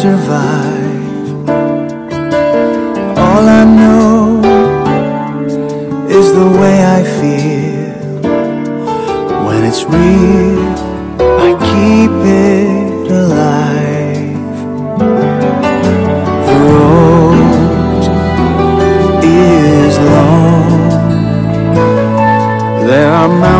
survive. All I know is the way I feel. When it's real, I keep it alive. The road is long. There are mountains.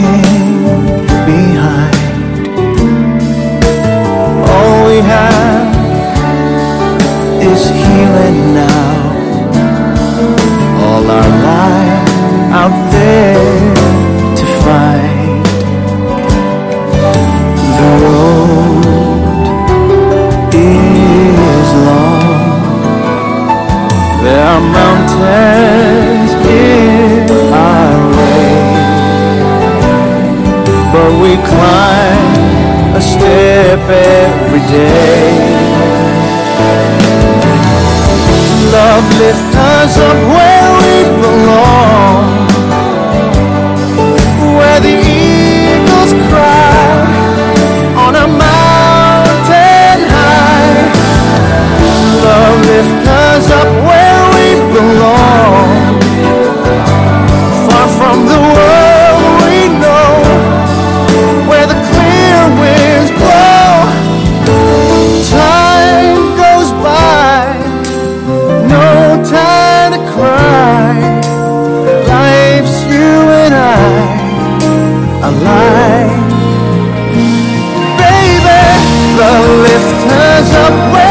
Looking we climb a step every day. Love lift us up where we belong. up